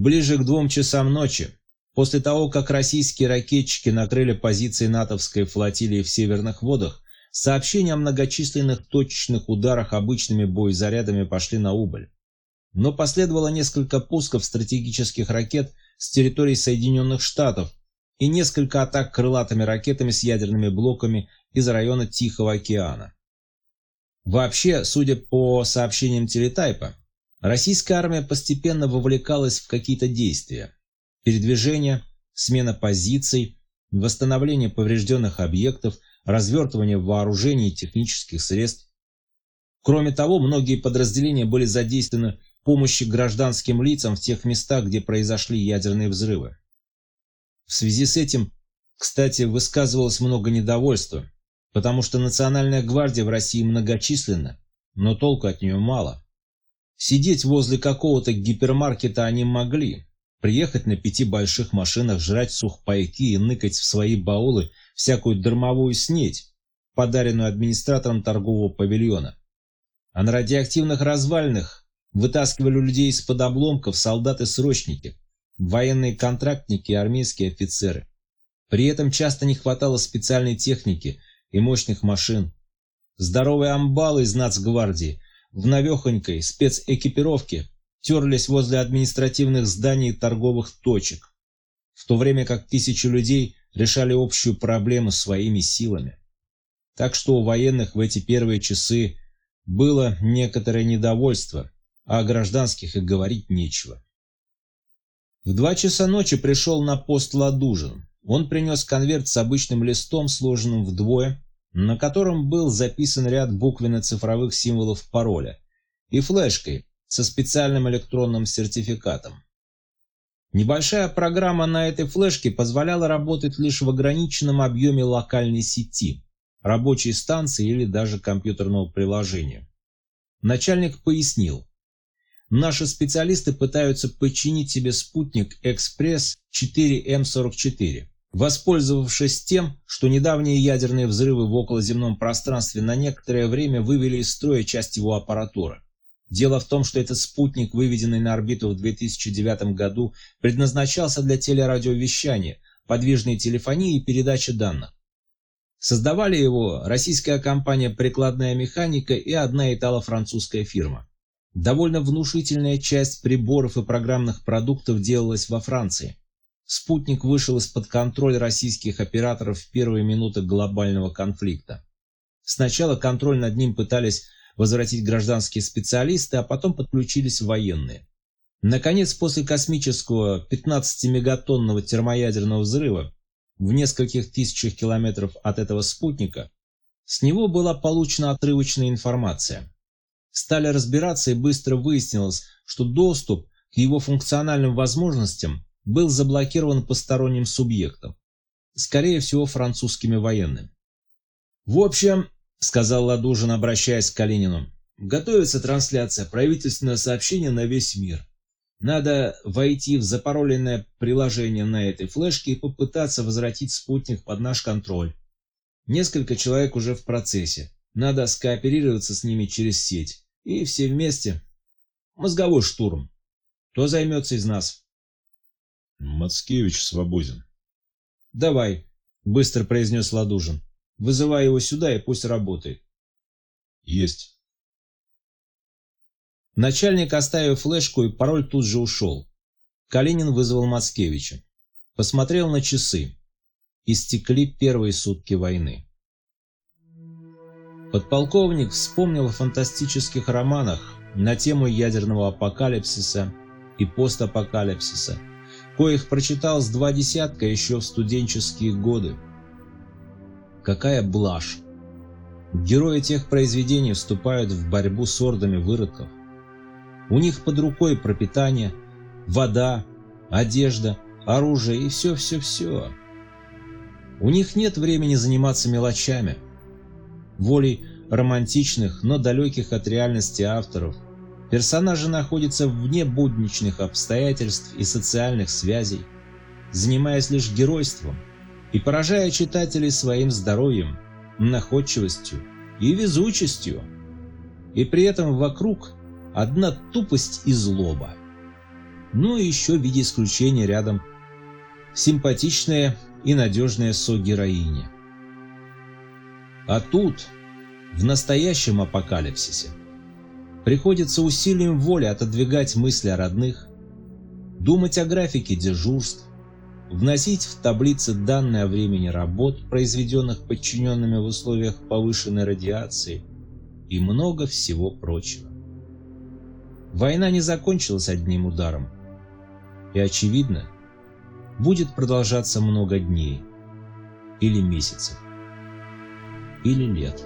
Ближе к двум часам ночи, после того, как российские ракетчики накрыли позиции натовской флотилии в северных водах, сообщения о многочисленных точечных ударах обычными боезарядами пошли на убыль. Но последовало несколько пусков стратегических ракет с территории Соединенных Штатов и несколько атак крылатыми ракетами с ядерными блоками из района Тихого океана. Вообще, судя по сообщениям телетайпа, российская армия постепенно вовлекалась в какие-то действия. Передвижение, смена позиций, восстановление поврежденных объектов, развертывание вооружений и технических средств. Кроме того, многие подразделения были задействованы в помощи гражданским лицам в тех местах, где произошли ядерные взрывы. В связи с этим, кстати, высказывалось много недовольства, потому что Национальная гвардия в России многочисленна, но толку от нее мало. Сидеть возле какого-то гипермаркета они могли, приехать на пяти больших машинах, жрать сухпайки и ныкать в свои баулы всякую дармовую снедь, подаренную администратором торгового павильона. А на радиоактивных развалинах вытаскивали людей из-под обломков солдаты-срочники, военные контрактники и армейские офицеры. При этом часто не хватало специальной техники и мощных машин. Здоровые амбалы из нацгвардии в навехонькой спецэкипировке терлись возле административных зданий торговых точек, в то время как тысячи людей решали общую проблему своими силами. Так что у военных в эти первые часы было некоторое недовольство, а о гражданских и говорить нечего. В два часа ночи пришел на пост Ладужин. Он принес конверт с обычным листом, сложенным вдвое, на котором был записан ряд буквенно-цифровых символов пароля, и флешкой со специальным электронным сертификатом. Небольшая программа на этой флешке позволяла работать лишь в ограниченном объеме локальной сети, рабочей станции или даже компьютерного приложения. Начальник пояснил, Наши специалисты пытаются подчинить себе спутник «Экспресс 4М44», воспользовавшись тем, что недавние ядерные взрывы в околоземном пространстве на некоторое время вывели из строя часть его аппаратуры. Дело в том, что этот спутник, выведенный на орбиту в 2009 году, предназначался для телерадиовещания, подвижной телефонии и передачи данных. Создавали его российская компания «Прикладная механика» и одна итало-французская фирма. Довольно внушительная часть приборов и программных продуктов делалась во Франции. Спутник вышел из-под контроля российских операторов в первые минуты глобального конфликта. Сначала контроль над ним пытались возвратить гражданские специалисты, а потом подключились военные. Наконец, после космического 15-мегатонного термоядерного взрыва в нескольких тысячах километров от этого спутника, с него была получена отрывочная информация. Стали разбираться и быстро выяснилось, что доступ к его функциональным возможностям был заблокирован посторонним субъектом, скорее всего французскими военными. «В общем», — сказал Ладужин, обращаясь к Калинину, — «готовится трансляция, правительственное сообщение на весь мир. Надо войти в запароленное приложение на этой флешке и попытаться возвратить спутник под наш контроль. Несколько человек уже в процессе. Надо скооперироваться с ними через сеть. И все вместе. Мозговой штурм. Кто займется из нас? Мацкевич свободен. Давай, быстро произнес Ладужин. Вызывай его сюда и пусть работает. Есть. Начальник, оставив флешку и пароль, тут же ушел. Калинин вызвал Мацкевича. Посмотрел на часы. Истекли первые сутки войны. Подполковник вспомнил о фантастических романах на тему ядерного апокалипсиса и постапокалипсиса, коих прочитал с два десятка еще в студенческие годы. Какая блажь! Герои тех произведений вступают в борьбу с ордами выродков. У них под рукой пропитание, вода, одежда, оружие и все-все-все. У них нет времени заниматься мелочами – волей романтичных, но далеких от реальности авторов. Персонажи находятся вне будничных обстоятельств и социальных связей, занимаясь лишь геройством и поражая читателей своим здоровьем, находчивостью и везучестью. И при этом вокруг одна тупость и злоба. Ну и еще в виде исключения рядом симпатичная и надежная со-героиня. А тут, в настоящем апокалипсисе, приходится усилием воли отодвигать мысли о родных, думать о графике дежурств, вносить в таблицы данные о времени работ, произведенных подчиненными в условиях повышенной радиации и много всего прочего. Война не закончилась одним ударом, и, очевидно, будет продолжаться много дней, или месяцев, или лет.